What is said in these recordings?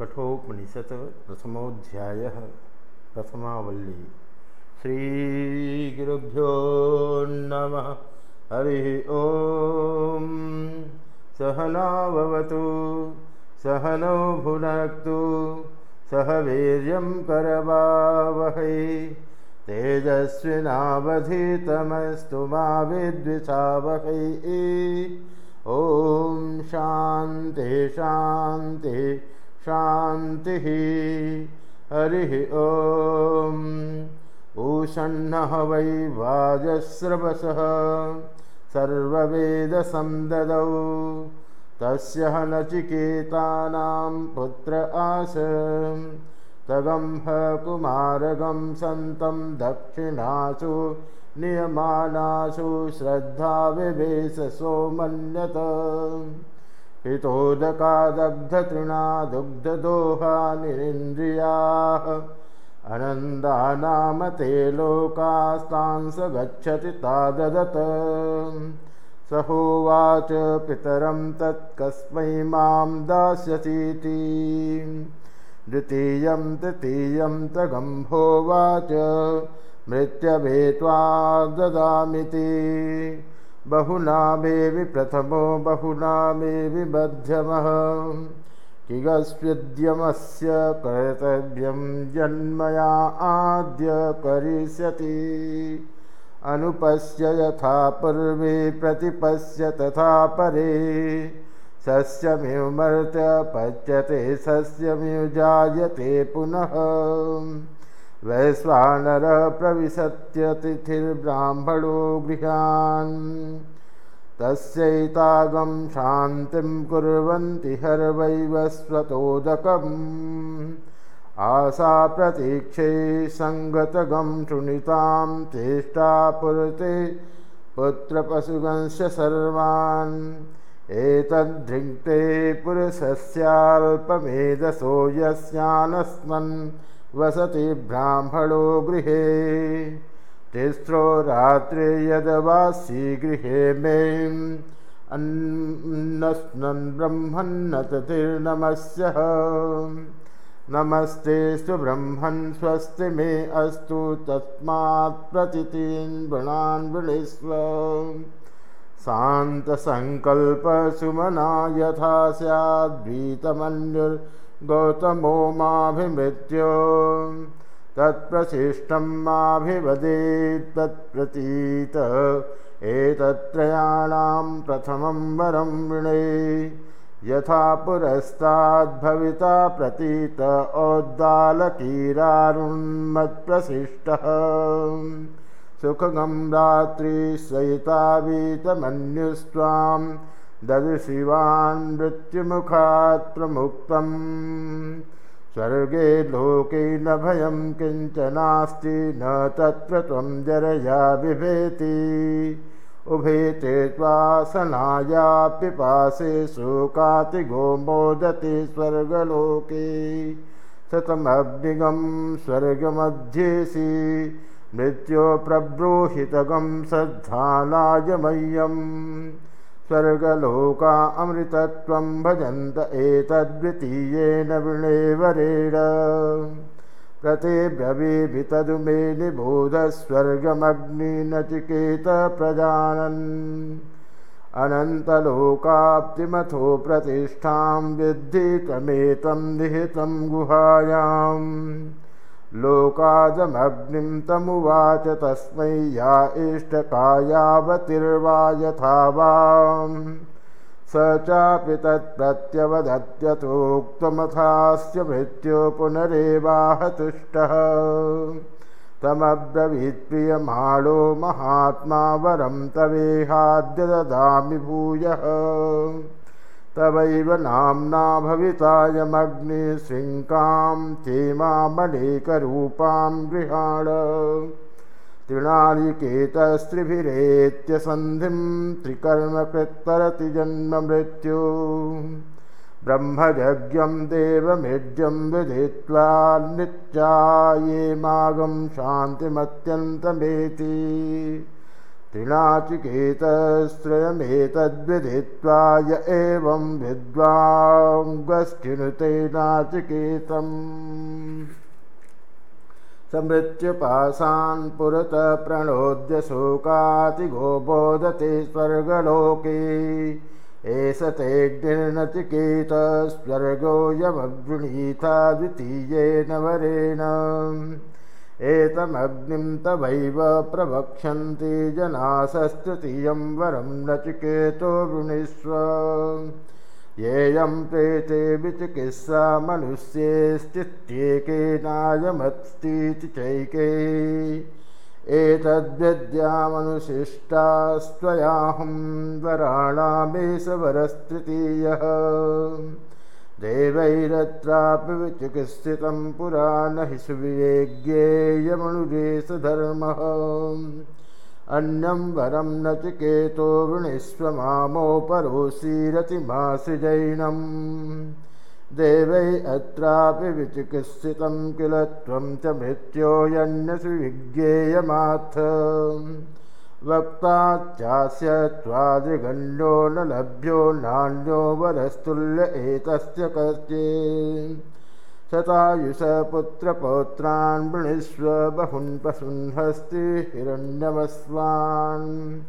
कठोपनिषत् प्रथमोऽध्यायः प्रथमावल्ली। श्रीगुरुभ्यो नमः। हरिः ॐ सहनावतु सहनौ भुनक्तु सह वीर्यं करवावहै। तेजस्विनावधितमस्तु मा विद्विषावहै। ॐ शान्ति शान्तिः शान्तिः। हरिः ॐ ऊषण्णः वै वाजस्रवसः। सर्ववेदसन्ददौ तस्य नचिकेतानां पुत्र आस तगंह कुमारगं सन्तं दक्षिणासु नियमानासु श्रद्धाविवेशसो मन्यत हितोदकादग्धतृणा दुग्धदोहानिरिन्द्रियाः अनन्दानामते लोकास्तांस गच्छति ताददत्। स होवाच पितरं तत्कस्मै मां दास्यतीति द्वितीयं तृतीयं तगम्भोवाच मृत्यभेत्वा ददामिति बहुनामेवि प्रथमो बहुनामेवि मध्यमः किगस्विद्यमस्य कर्तव्यं जन्मया आद्य करिष्यति अनुपश्य यथा पूर्वे प्रतिपश्य तथा परे। सस्यमिव मर्त्य पच्यते सस्यमिव जायते पुनः वैश्वानरः प्रविशत्यतिथिर्ब्राह्मणो गृहान्। तस्यैतागं शान्तिं कुर्वन्ति हर्वैवस्वतोदकम् आशा प्रतीक्षे सङ्गतगं शृणितां चेष्टापुरते पुत्रपशुगंस्य सर्वान्। एतद्धृङ्क्ते पुरुषस्याल्पमेधसो यस्यानस्मन् वसति ब्राह्मणो गृहे। तिस्रो रात्रे यदवासी गृहे मे। अन्नस्नन् ब्रह्मन्नततिर्नमस्य नमस्ते सुब्रह्मन् स्वस्ति मे अस्तु तस्मात् प्रतितीन् वृणान् वृणीस्व शान्तसङ्कल्पसुमना यथा स्याद्वीतमन्युर् गौतमो माभिमृत्यो तत्प्रशिष्टं माभिवदेत् तत्प्रतीत। एतत्त्रयाणां प्रथमं वरं वृणे। यथा पुरस्ताद्भविता प्रतीत औद्दालकीरारुन्मत्प्रशिष्टः सुखगं रात्रिसहितावीतमन्युस्त्वां ददृशिवान् मृत्युमुखात् प्रमुक्तम् स्वर्गे लोके न भयं किञ्चनास्ति न तत्र त्वं जरया बिभेति। उभे ते त्वासनाया पिपासे शोकातिगो मोदति स्वर्गलोके। शतमग्निगं स्वर्गमध्येसि मृत्यो प्रब्रूहितगं सद्धानाय मह्यम् स्वर्गलोका अमृतत्वं भजन्त एतद्वितीयेन वृणेवरेण। प्रतिब्रवीभितदु मे निबोधस्वर्गमग्निनचिकेतप्रजानन् अनन्तलोकाप्तिमथो प्रतिष्ठां विद्धि त्वमेतं निहितं गुहायाम् लोकादमग्निं तमुवाच तस्मै या इष्टकायावतिर्वा यथा वां स चापि तत्प्रत्यवदत्यतोक्तमथास्य मृत्यो पुनरेवाहतुष्टः। तमब्रवीत्प्रियमाणो महात्मा वरं तवेहाद्य ददामि भूयः तवैव नाम्ना भवितायमग्निशृङ्कां चेमामलेकरूपां गृहाण। तृणालिकेतस्त्रिभिरेत्यसन्धिं त्रिकर्मकृत्तरति जन्ममृत्यु ब्रह्मयज्ञं देवमेज्यं विदित्वा नित्यायेमागं शान्तिमत्यन्तमेति त्रिनाचिकेतस्त्रयमेतद्विदित्वा य एवं विद्वाङ्गश्चिनुते नाचिकेतम्। समृत्युपासान् पुरतः प्रणोद्य शोकातिगो बोधते स्वर्गलोके। एष ते निर्नचिकेतस्वर्गो यमगृणीता द्वितीयेन वरेण एतमग्निं तवैव प्रवक्ष्यन्ति जनासस्तृतीयं वरं नचिकेतो वृणीष्व। येयं प्रेते विचिकित्सा मनुष्येस्तित्येकेनायमस्तीति चैके। एतद्विद्यामनुशिष्टास्त्वयाहं वराणामेष वरस्तृतीयः देवैरत्रापि विचिकित्सितं पुरा न हि सुविवेज्ञेयमनुजेश धर्मः अन्यं वरं न चिकेतो वृणीष्व मामोपरोऽसीरतिमासृजैनम् देवै अत्रापि विचिकित्सितं किल त्वं च मृत्योऽयन्यसुविज्ञेयमाथ वक्ताच्चास्य त्वादृगण्यो न लभ्यो नान्यो वरस्तुल्य एतस्य कस्ये। शतायुष पुत्रपौत्रान् वृणीष्व बहून् पशून्हस्ति हिरण्यमस्वान्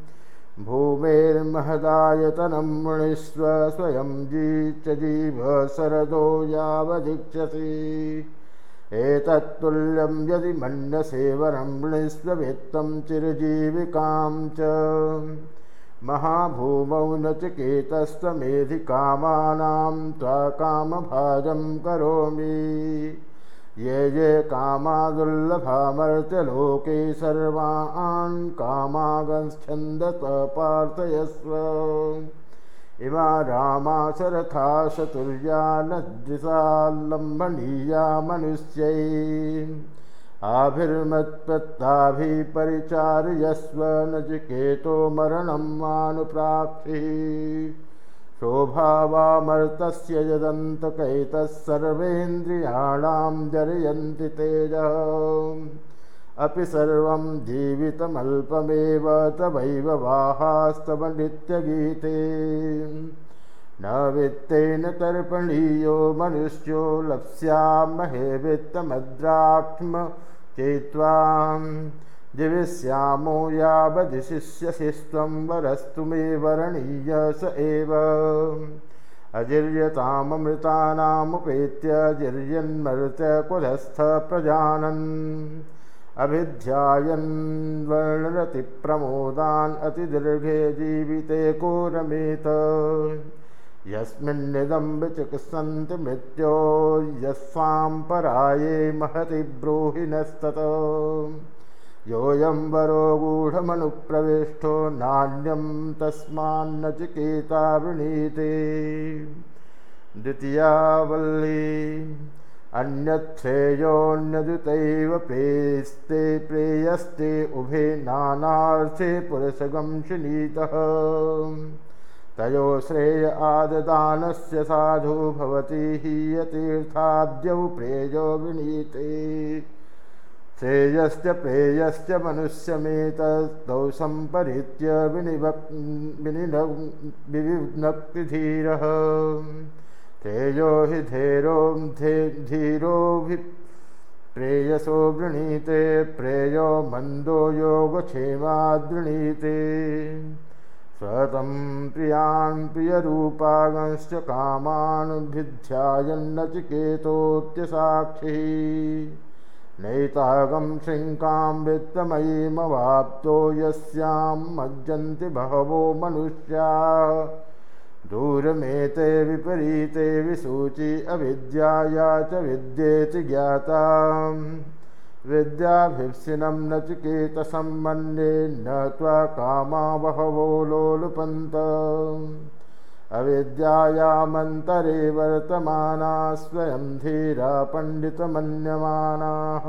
भूमेर्महदायतनं वृणीष्व स्वयं जी च जीव शरदो यावदीक्षसि एतत्तुल्यं यदि मन्यसेवनं वृणीष्ववित्तं चिरजीविकां च। महाभूमौ न चिकेतस्त्वमेधिकामानां त्वा कामभाजं करोमि। ये ये कामादुर्लभामर्त्यलोके सर्वान् कामागच्छन्दत पार्थयस्व इमा रामाशरथा शतुर्या न द्विषाल्लम्भनीया मनुष्यै। आभिर्मत्पत्ताभिपरिचार्यस्व न चिकेतो मरणं मानुप्राक्षिः शोभावामर्तस्य यदन्तकैतः सर्वेन्द्रियाणां जरयन्ति तेजः अपि सर्वं जीवितमल्पमेव तवैव वाहास्तव नित्यगीते न वित्तेन तर्पणीयो मनुष्यो लप्स्यामहे वित्तमद्राक्ष्म चेत्त्वां जीविष्यामो यावदिशिष्यसिस्त्वं वरस्तु मे वरणीय स एव। अजिर्यताममृतानामुपेत्य जिर्यन्मर्त्यकुलस्थ प्रजानन् अभिध्यायन् वर्णरतिप्रमोदान् अतिदीर्घे जीविते को रमेत यस्मिन्निदं विचिकित्सन्ति मृत्यो यस्वां पराये महति ब्रूहि नस्तत योऽयं वरो गूढमनुप्रविष्टो नान्यं तस्मान्न चिकेता वृणीते। द्वितीयावल्ली अन्यच्छ्रेयोऽन्यदुतैव प्रेस्ते प्रेयस्ते उभे नानार्थे पुरुषगं शिनीतः। तयो श्रेय आददानस्य साधु भवति हीयतीर्थाद्यौ प्रेयो विनीते। श्रेयश्च प्रेयश्च मनुष्यमेतौ सम्परित्य विनिवक् विनिनक्तिधीरः तेजो हि धेरो धीरोभि प्रेयसो वृणीते प्रेयो मन्दो योगक्षेमादृणीते स्वतं प्रियान् प्रियरूपागंश्च कामानुभिध्यायन्नचिकेतोत्यसाक्षिः नैतागं शृङ्कां वित्तमयीमवाप्तो यस्यां मज्जन्ति बहवो मनुष्या दूरमेते विपरीते विसूचि अविद्याया च विद्येति ज्ञाता विद्याभिप्सिनं न चिकेतसम्मन्ये न त्वा कामा बहवो लोलुपन्त अविद्यायामन्तरे वर्तमाना स्वयं धीरा पण्डितमन्यमानाः।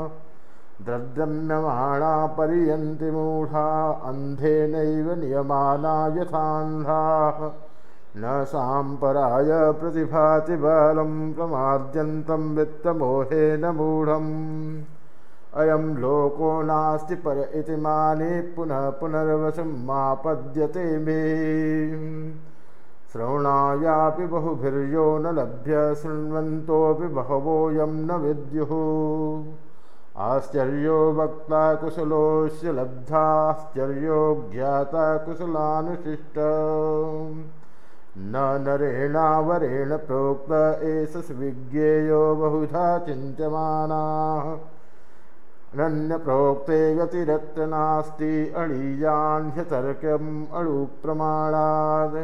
द्रद्रम्यमाणा पर्यन्ति मूढा अन्धेनैव नियमाना यथान्धाः न साम्पराय प्रतिभाति बलं प्रमाद्यन्तं वित्तमोहेन मूढम्। अयं लोको नास्ति पर इति माने पुनः पुनर्वशं मापद्यते मे। श्रवणायापि बहुभिर्यो न लभ्य शृण्वन्तोऽपि बहवोऽयं न विद्युः। आश्चर्यो वक्ता कुशलोऽस्य लब्धाश्चर्यो ज्ञाता कुशलानुशिष्ट न नरेणावरेण प्रोक्त एष विज्ञेयो बहुधा चिन्त्यमानाः। अनन्यप्रोक्ते गतिरत्र नास्ति अणीयाह्यतर्कम् अणुप्रमाणाद्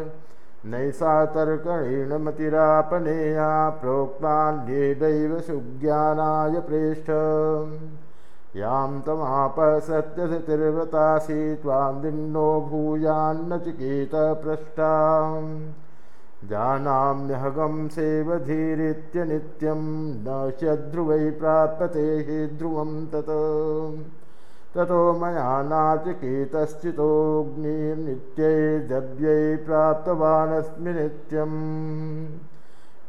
नैसा तर्कणेन मतिरापनेया प्रोक्तान्येदैव सुज्ञानाय प्रेष्ठ यां तमाप सत्यसतिर्वतासि त्वां दिन्नो भूयान्नचिकेतपृष्टा जानाम्यहगं सेवधीरित्यनित्यं न ध्रुवै प्राप्यते हि ध्रुवं तत्। ततो मया नाचिकेतश्चितोऽग्निर्नित्यै द्रव्यै प्राप्तवानस्मि नित्यम्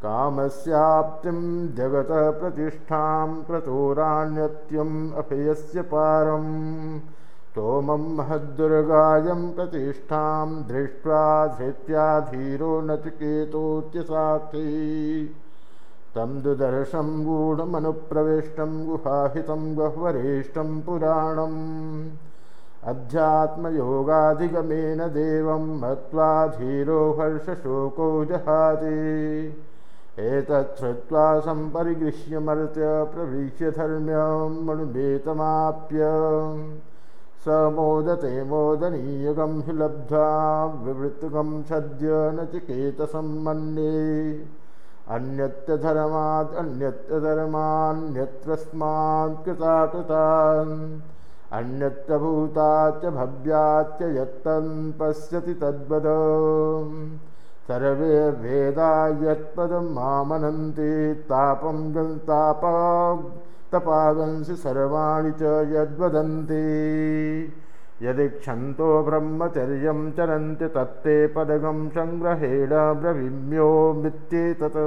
कामस्याप्तिं जगतप्रतिष्ठां क्रतोराण्यत्यम् अभयस्य पारम् स्तोमं महद्दुर्गायं प्रतिष्ठां दृष्ट्वा धृत्याधीरो नचिकेतोत्यसाक्षी तं दुदर्शं गूढमनुप्रविष्टं गुहाहितं गह्वरेष्ठं पुराणम्। अध्यात्मयोगाधिगमेन देवं मत्वा धीरो हर्षशोको जहाति एतत् श्रुत्वा सम्परिगृह्यमर्त्य प्रविश्य धर्म्यं मणुमेतमाप्य स मोदते मोदनीयुगं हि लब्ध्वा विवृत्तुकं सद्य नचिकेतसम्मन्ये अन्यत्र धर्मात् अन्यत्र धर्मान्यत्रस्मात् कृता कृतान् अन्यत्र भूताच्च भव्याच्च यत्तन् पश्यति तद्वद सर्वे वेदा यत्पदं मामनन्ति तापं गन्तापा तपागंसि सर्वाणि च यद्वदन्ति। यदीक्षन्तो ब्रह्मचर्यं चरन्ति तत्ते पदगं सङ्ग्रहेण ब्रवीम्यो मित्येतत्।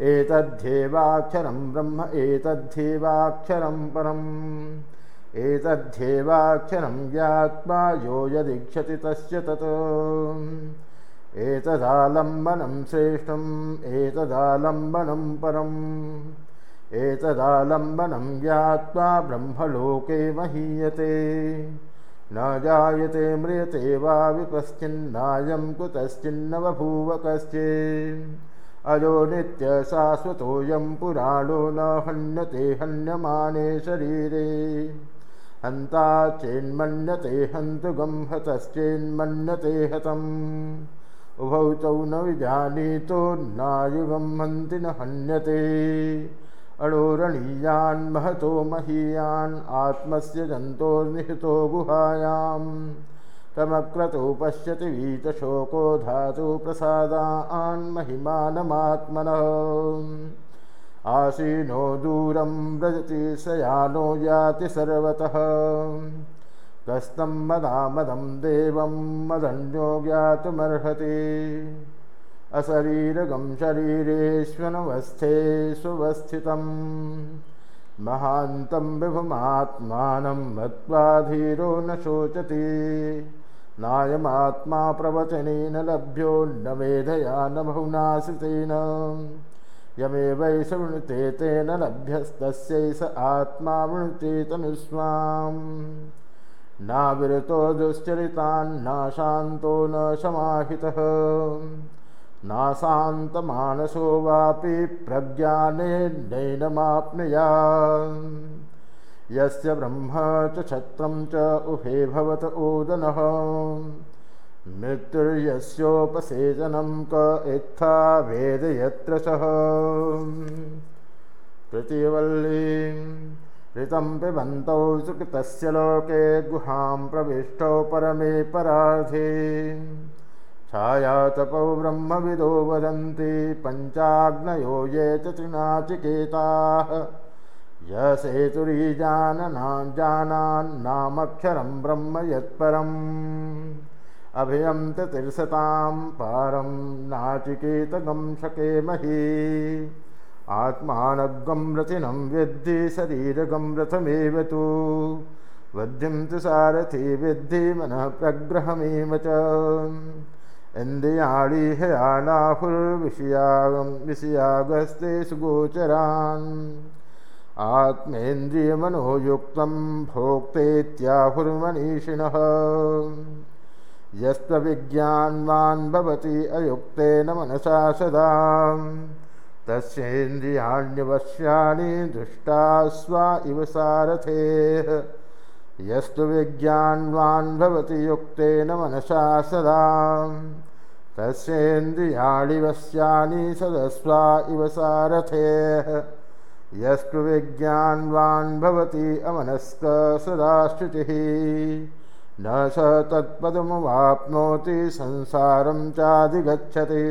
एतद्धेवाक्षरं ब्रह्म एतद्धेवाक्षरं परम् एतद्धेवाक्षरं ज्ञात्वा यो यदीक्षति तस्य तत्। एतदालम्बनं श्रेष्ठम् एतदालम्बनं परम्। एतदालम्बनं ज्ञात्वा ब्रह्मलोके महीयते। न जायते म्रियते वा विपश्चिन्नायं कुतश्चिन्न बभूव कश्चित् अजो नित्यशाश्वतोऽयं पुराणो न हन्यते हन्यमाने शरीरे हन्ता चेन्मन्यते हन्तु गं हतश्चेन्मन्यते हतम्। उभौ तौ न विजानीतो नायुगं हन्ति न हन्यते। अणोरणीयान् महतो महीयान् आत्मस्य जन्तोर्निहितो गुहायां तमक्रतो पश्यति वीतशोको धातु प्रसादान्महिमानमात्मनः आसीनो दूरं व्रजति सयानो याति सर्वतः। कस्तं मदामदं देवं मदन्यो ज्ञातुमर्हति। अशरीरगं शरीरेष्वनवस्थे सुवस्थितं। महान्तं विभुमात्मानं मत्वा धीरो न शोचति। नायमात्मा प्रवचनेन लभ्यो न मेधया न बहुनाश्रितेन यमेवै शृणुते तेन लभ्यस्तस्यै स आत्मा वृणुते तनुस्वाम् नाविरतो दुश्चरितान्नाशान्तो न समाहितः नाशान्तमानसो वापि प्रज्ञानेनैनमाप्नुया यस्य ब्रह्म च छत्रं च उभे भवत ओदनः मृत्युर्यस्योपसेचनं क इत्था वेद यत्र सः। प्रतिवल्ली ऋतं पिबन्तौ सुकृतस्य लोके गुहां प्रविष्टौ परमे परार्थे छायातपौ ब्रह्मविदो वदन्ति पञ्चाग्नयो ये च त्रिनाचिकेताः। यसेतुरीजानना जानान्नामक्षरं ब्रह्म यत्परम् अभयं तिर्सतां पारं नाचिकेतगं शकेमहि। आत्मानगं रथिनं विद्धि शरीरगं रथमेव तु। वद्धिं तु सारथि विद्धि मनः प्रग्रहमेव च। इन्द्रियाणि हयानाहुर्विषयागं विषयागस्ते सुगोचरान्। आत्मेन्द्रियमनोयुक्तं भोक्तेत्याहुर्मनीषिणः यस्त्वविज्ञान्वान् भवति अयुक्तेन मनसा सदा। तस्येन्द्रियाण्यवश्यानि दृष्टा स्वा इव सारथेः। यस्तु विज्ञान्वान् भवति युक्तेन मनसा सदा। तस्येन्द्रियाणि वश्यानि सदस्वा इव सारथेः। यस्तु विज्ञान्वान् भवति अमनस्क सदा शुचिः न स तत्पदमवाप्नोति संसारं चाधिगच्छति।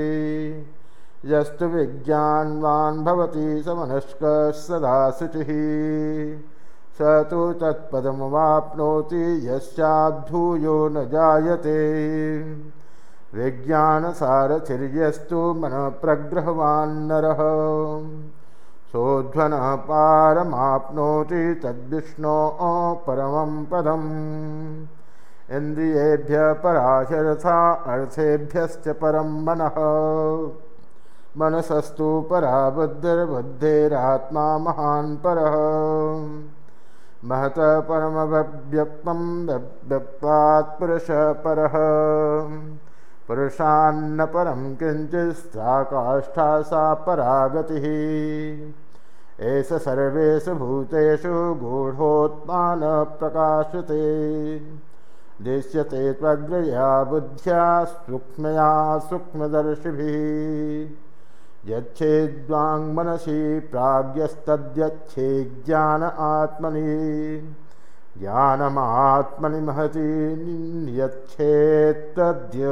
यस्तु विज्ञान्वान् भवति समनस्क सदा शुचिः। स तु तत्पदमवाप्नोति यस्याद्धूयो न जायते। विज्ञानसारथिर्यस्तु मनः सोध्वनः पारमाप्नोति तद्विष्णो परमं पदम् इन्द्रियेभ्यः पराशरथा अर्थेभ्यश्च परं मनः। मनसस्तु परा बुद्धिर्बुद्धेरात्मा महान् परः। महतः परमव्यक्तं व्यक्तात् पुरुषः परः। पुरुषान्न परं किञ्चित् सा काष्ठा सा परागतिः। एष सर्वेषु भूतेषु गूढोत्मानप्रकाशते दृश्यते त्वग्रया बुद्ध्या सूक्ष्मया सूक्ष्मदर्शिभिः। यच्छेद्वाङ्मनसि प्राज्ञस्तद्यच्छे ज्ञान आत्मनि। ज्ञानमात्मनि महति यच्छेत्तद्य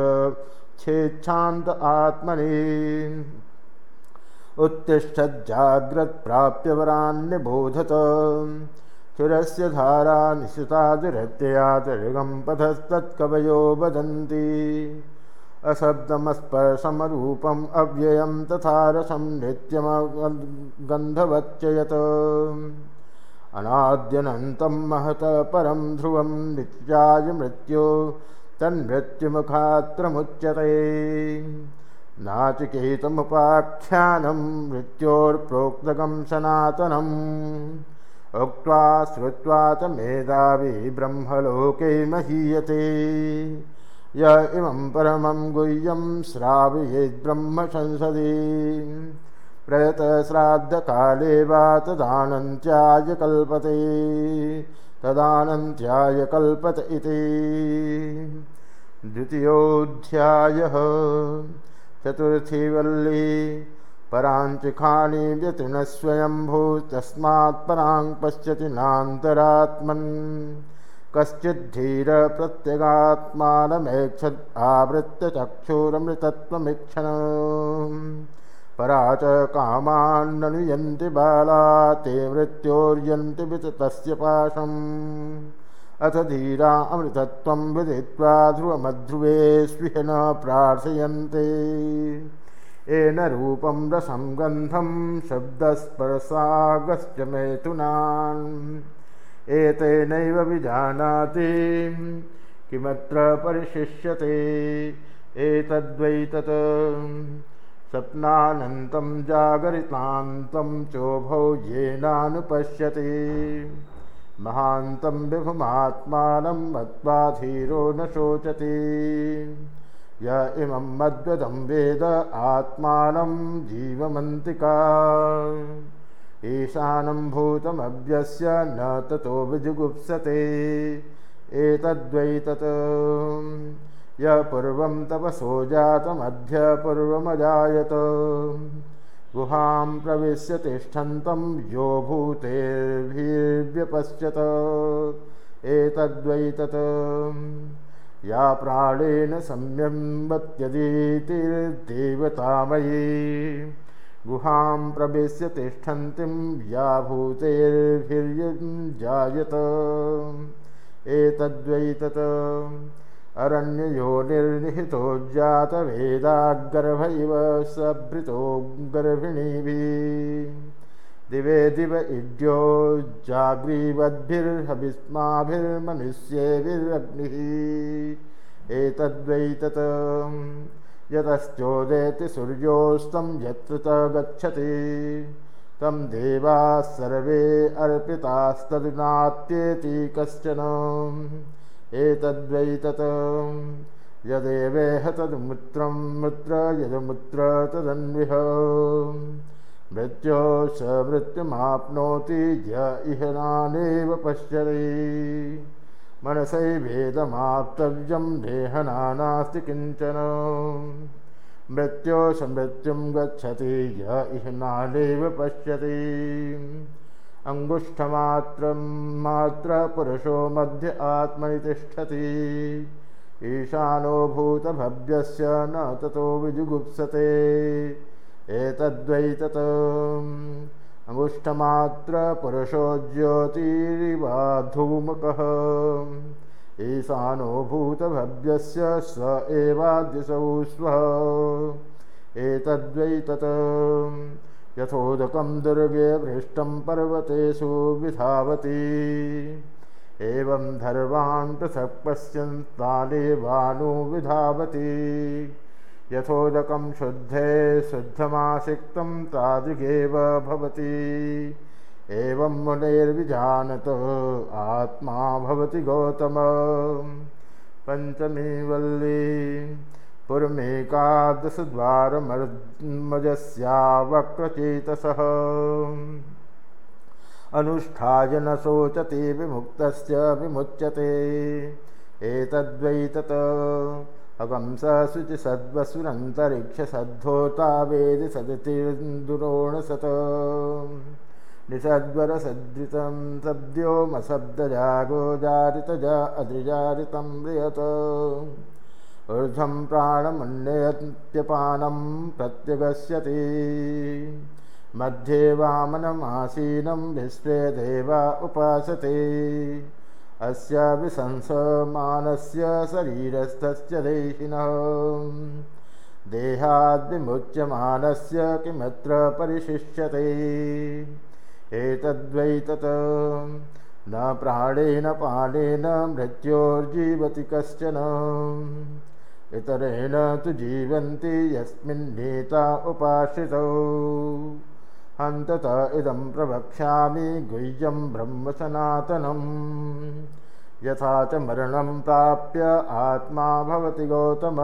छेच्छान्त आत्मनि। उत्तिष्ठज्जाग्रत्प्राप्य चुरस्य धारा निशिता दुरत्यया दीर्घं पथस्तत्कवयो वदन्ति। अशब्दमस्पर्शमरूपम् अव्ययं तथा रसं नित्यमगन्धवच्च यत् अनाद्यनन्तं महत परं ध्रुवं नित्याय मृत्यो तन्मृत्युमुखात्रमुच्यते। नाचिकेतमुपाख्यानं मृत्योर्प्रोक्तकं सनातनम् उक्त्वा श्रुत्वा च मेधावी ब्रह्मलोके महीयते। य इमं परमं गुह्यं श्रावयेद्ब्रह्मसंसदि प्रयतश्राद्धकाले वा तदानन्त्याय कल्पते। तदानन्त्याय कल्पत इति। द्वितीयोऽध्यायः। चतुर्थीवल्ली पराञ्चिखानि व्यतिनस्वयम्भू तस्मात् परां पश्यति नान्तरात्मन्। कश्चिद्धीरप्रत्यगात्मानमेक्षद् आवृत्य चक्षुरमृतत्वमिक्षण। परा च कामान्ननुयन्ति बाला ते मृत्योर्यन्ति विततस्य पाशम्। अथ धीरा अमृतत्वं विदित्वा ध्रुवमध्रुवे न प्रार्थयन्ते येन रूपं रसं गन्धं शब्दस्पर्शागश्च मेतुनान् एतेनैव विजानाति। किमत्र परिशिष्यते? एतद्वैतत्। स्वप्नानन्तं जागरितान्तं चोभौ येनानुपश्यति। महान्तं विभुमात्मानं मत्वा धीरो न शोचति य इमं मद्वदं वेद आत्मानं जीवमन्तिका। ईशानं भूतमभ्यस्य न ततो विजुगुप्सते। एतद्वै तत् य पूर्वं तपसो जातमध्य पूर्वमजायत गुहां प्रविश्य तिष्ठन्तं यो भूतेर्भिर्व्यपश्यत एतद्वै तत् या प्राणेन संयम्बत्यदितिर्देवतामयी गुहां प्रवेश्य तिष्ठन्तीं या भूतेर्भिर्यजायत एतद्वै तत् अरण्ययो निर्निहितो जातवेदाग्गर्भैव सभृतो गर्भिणीभिः दिवे दिव इड्यो जाग्रीवद्भिर्हविस्माभिर्मनुष्येभिरग्निः। एतद्वैतत् यतश्चोदेति सूर्योऽस्तं यत्र च गच्छति। तं देवाः सर्वे अर्पितास्तदुनात्येति कश्चन। एतद्वैतत् यदेवेह तद्मुत्रं मुत्र यदमुत्र तदन्विह मृत्यो स मृत्युमाप्नोति य इहनानेव पश्यति। मनसैवेदमाप्तव्यं देहना नास्ति किञ्चन। मृत्यो समृत्युं गच्छति य इहनानेव पश्यति। अङ्गुष्ठमात्रं मात्रपुरुषो मध्य आत्मनि तिष्ठति। ईशानो भूतभव्यस्य न ततो विजुगुप्सते एतद्वै तत् अङ्गुष्ठमात्रपुरुषो ज्योतिरिवाधूमकः ईशानो भूतभव्यस्य स एवाद्यसौ स्वः। एतद्वै तत् यथोदकं दुर्गे पृष्ठं पर्वतेषु विधावति। एवं धर्वान् पृथक् पश्यन्तानेवानुविधावति यथोदकं शुद्धे शुद्धमासिक्तं तादृगेव भवति। एवं मुनेर्विजानत आत्मा भवति गौतम। पञ्चमी वल्ली पुरमेकादशद्वारमर्मजस्या वक्रचेतसः अनुष्ठाय न शोचते विमुक्तस्य विमुच्यते। एतद्वै तत् अगं स शुचिसद्वसुरन्तरिक्षसद्धोता वेदि सदतिर्दुरोणसत् निषद्वरसद्रितं सद्योमशब्दजागो जारितजा अद्रिजारितं म्रियत ऊर्ध्वं प्राणमन्यत्यपानं प्रत्यगस्यति। मध्ये वामनमासीनं विश्वे देवा उपासते अस्य विसंसमानस्य शरीरस्थस्य देहिनः। देहाद्विमुच्यमानस्य किमत्र परिशिष्यते? एतद्वै तत् न प्राणेन पानेन मृत्योर्जीवति कश्चन। इतरेण तु जीवन्ति यस्मिन्नेता उपाश्रितौ हन्तत इदं प्रवक्ष्यामि गुह्यं ब्रह्म सनातनम् यथा च मरणं प्राप्य आत्मा भवति गौतम।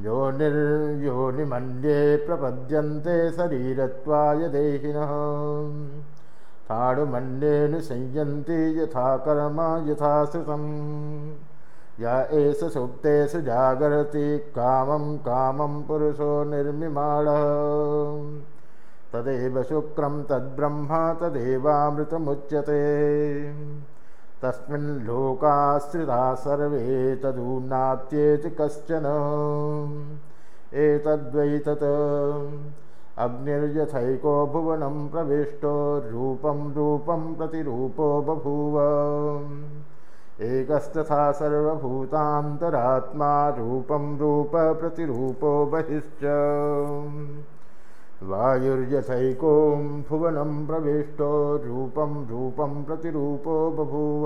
योनिर्योनिमन्ये प्रपद्यन्ते शरीरत्वाय देहिनः। ताडुमन्येऽनुसंयन्ति यथा कर्म यथा श्रुतम्। य एष सुप्तेषु जागरति कामं कामं पुरुषो निर्मिमाणः तदेव शुक्रं तद्ब्रह्म तदेवामृतमुच्यते। तस्मिन् लोकाश्रिता सर्वे तदून्नात्येति कश्चन। एतद्वै तत् अग्निर्यथैको भुवनं प्रविष्टो रूपं रूपं प्रतिरूपो बभूव। एकस्तथा सर्वभूतान्तरात्मा रूपं रूपप्रतिरूपो बहिश्च वायुर्यथैकों भुवनं प्रविष्टो रूपं रूपं प्रतिरूपो बभूव।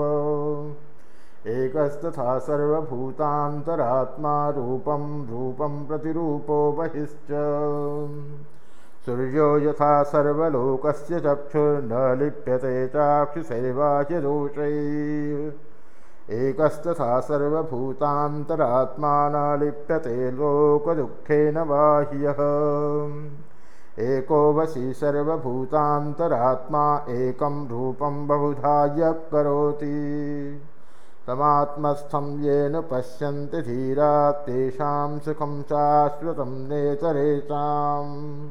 एकस्तथा सर्वभूतान्तरात्मा रूपं रूपं प्रतिरूपो बहिश्च। सूर्यो यथा सर्वलोकस्य चक्षुर्न लिप्यते चाक्षुषैवाह्य दोषैः एकस्तथा सर्वभूतान्तरात्मा न लिप्यते लोकदुःखेन बाह्यः एको वशी सर्वभूतान्तरात्मा एकं रूपं बहुधा यः करोति। तमात्मस्थं येन पश्यन्ति धीरा तेषां सुखं शाश्वतं नेतरेषाम्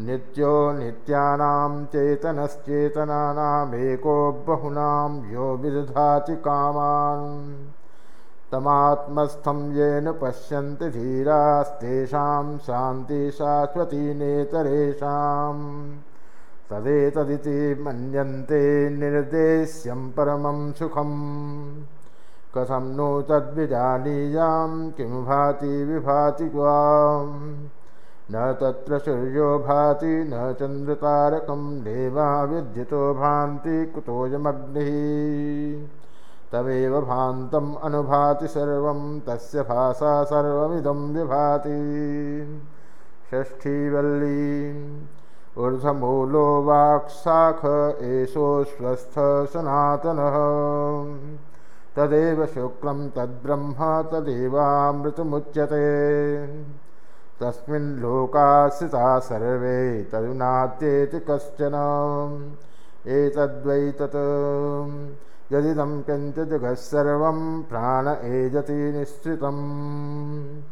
नित्यो नित्यानां चेतनश्चेतनानामेको बहुनां यो विदधाति कामान् तमात्मस्थं येन पश्यन्ति धीरास्तेषां शान्ति शाश्वती नेतरेषां तदेतदिति मन्यन्ते निर्देश्यं परमं सुखम्। कथं नो तद्विजानीयां किं भाति विभाति त्वां न तत्र सूर्यो भाति न चन्द्रतारकं देवा विद्युतो भान्ति कुतोऽयमग्निः तमेव भान्तम् अनुभाति सर्वं तस्य भाषा सर्वमिदं विभाति। षष्ठीवल्ली ऊर्ध्वमूलो वाक्शाख एषो स्वस्थ सनातनः। तदेव शुक्लं तद्ब्रह्म तदेवामृतमुच्यते। तस्मिन् लोकाश्रिता सर्वे तदुनात्येति कश्चन। एतद्वै तत् यदिदं किञ्चित् सर्वं प्राण एजति निःसृतम्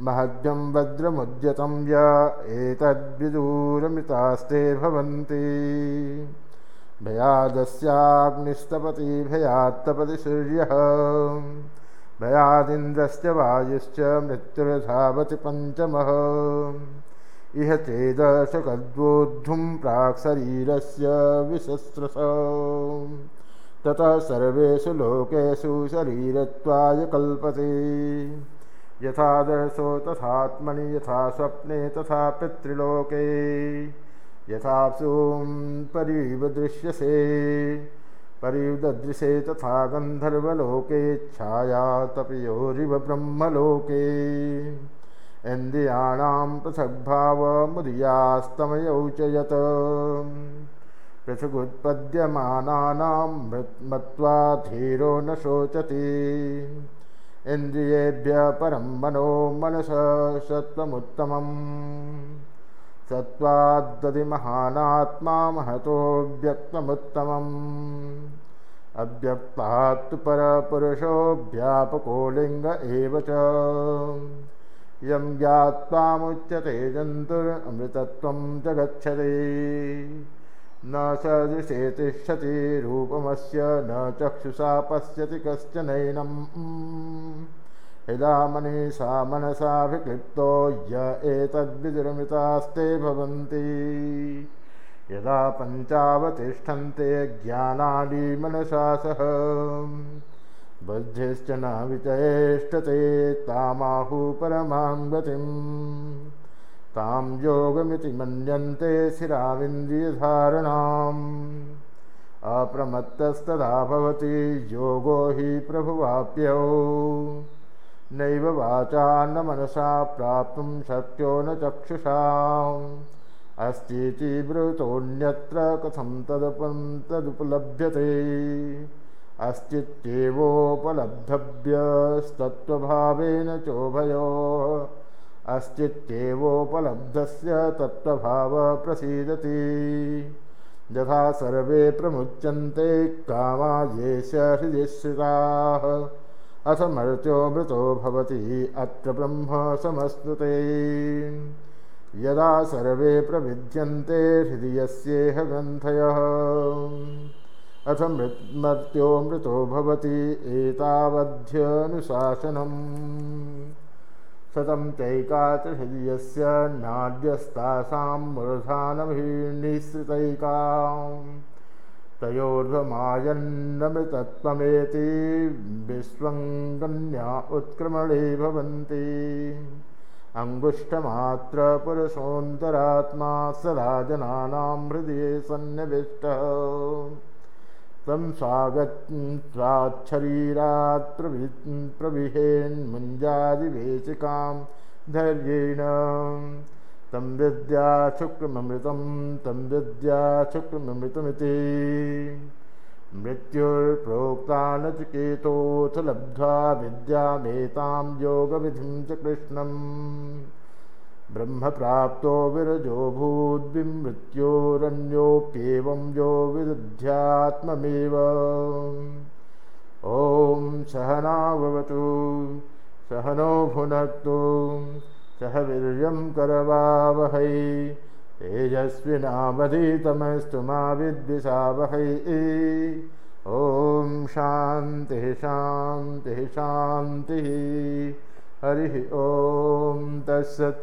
महद्यं वज्रमुद्यतं य एतद्विदूरमृतास्ते भवन्ति। भयादस्याग्निस्तपति भयात्तपति सूर्यः भयादिन्द्रश्च वायुश्च मृत्युर्धावति पञ्चमः। इह चेदशकद्वोद्धुं प्राक्शरीरस्य विशस्त्रस ततः सर्वेषु लोकेषु शरीरत्वाय कल्पते। यथादर्शो तथात्मनि यथा स्वप्ने तथा पितृलोके। यथाप्सूं परिव दृश्यसे परिवदृशे तथा गन्धर्वलोकेच्छाया तपयोरिव ब्रह्मलोके। इन्द्रियाणां पृथग्भावमुदयास्तमयौ च यत् पृथगुत्पद्यमानानां मत्वा धीरो न शोचति। इन्द्रियेभ्य परं मनो मनस सत्त्वमुत्तमम्। महतो व्यक्तमुत्तमम्। अव्यक्तात्तु परपुरुषो लिङ्ग एव च। यं ज्ञात्वामुच्यते जन्तुरमृतत्वं च गच्छति न सदृशे तिष्ठति रूपमस्य न चक्षुषा पश्यति कश्चनैनम् यदा मनीषा मनसाभिक्लिप्तो य एतद्विदुरमितास्ते भवन्ति। यदा पञ्चावतिष्ठन्ते ज्ञानानि मनसा सह। बुद्धिश्च न विचेष्टते तामाहु परमां गतिम् तां योगमिति मन्यन्ते शिराविन्द्रियधारणाम् अप्रमत्तस्तदा भवति योगो हि प्रभुवाप्यौ। नैव वाचा न मनसा प्राप्तुं शक्यो न चक्षुषाम् अस्तीति ब्रूतोऽन्यत्र कथं तदुपं तदुपलभ्यते। अस्तित्येवोपलब्धव्यस्तत्त्वभावेन चोभयोः अस्तित्येवोपलब्धस्य तत्त्वभावप्रसीदति यथा सर्वे प्रमुच्यन्ते कामा येष हृदिश्रिताः अथ मर्त्यो मृतो भवति अत्र ब्रह्म समस्तुते। यदा सर्वे प्रविद्यन्ते हृदयस्येह ग्रन्थयः अथ मृत्मर्त्यो मृतो भवति एतावध्यनुशासनम् शतं चैकाचहृदयस्य नाड्यस्तासां मूर्धानभिनिःसृतैकां तयोर्ध्वमायन्नमृतत्वमेति विश्वङ्गन्या उत्क्रमणे भवन्ति। अङ्गुष्ठमात्रपुरुषोऽन्तरात्मा सदा जनानां हृदये सन्निविष्टः तं स्वागत्वाच्छरीरात् प्रवि प्रविहेन्मुञ्जादिवेचिकां धैर्येण। तं विद्या शुक्रममृतं तं विद्या शुक्रममृतमिति। मृत्युर्प्रोक्ता नचिकेतोऽथ लब्ध्वा विद्यामेतां योगविधिं च कृष्णम् ब्रह्मप्राप्तो विरजो भूद्विमृत्योरन्योप्येवं यो विदध्यात्ममेव। ॐ सहनाभवतु सहनो भुनक्तु सह वीर्यं करवावहै तेजस्विनावधीतमस्तु मा विद्विषावहै। ॐ शान्तिः शान्तिः शान्तिः। हरिः ॐ तत्सत्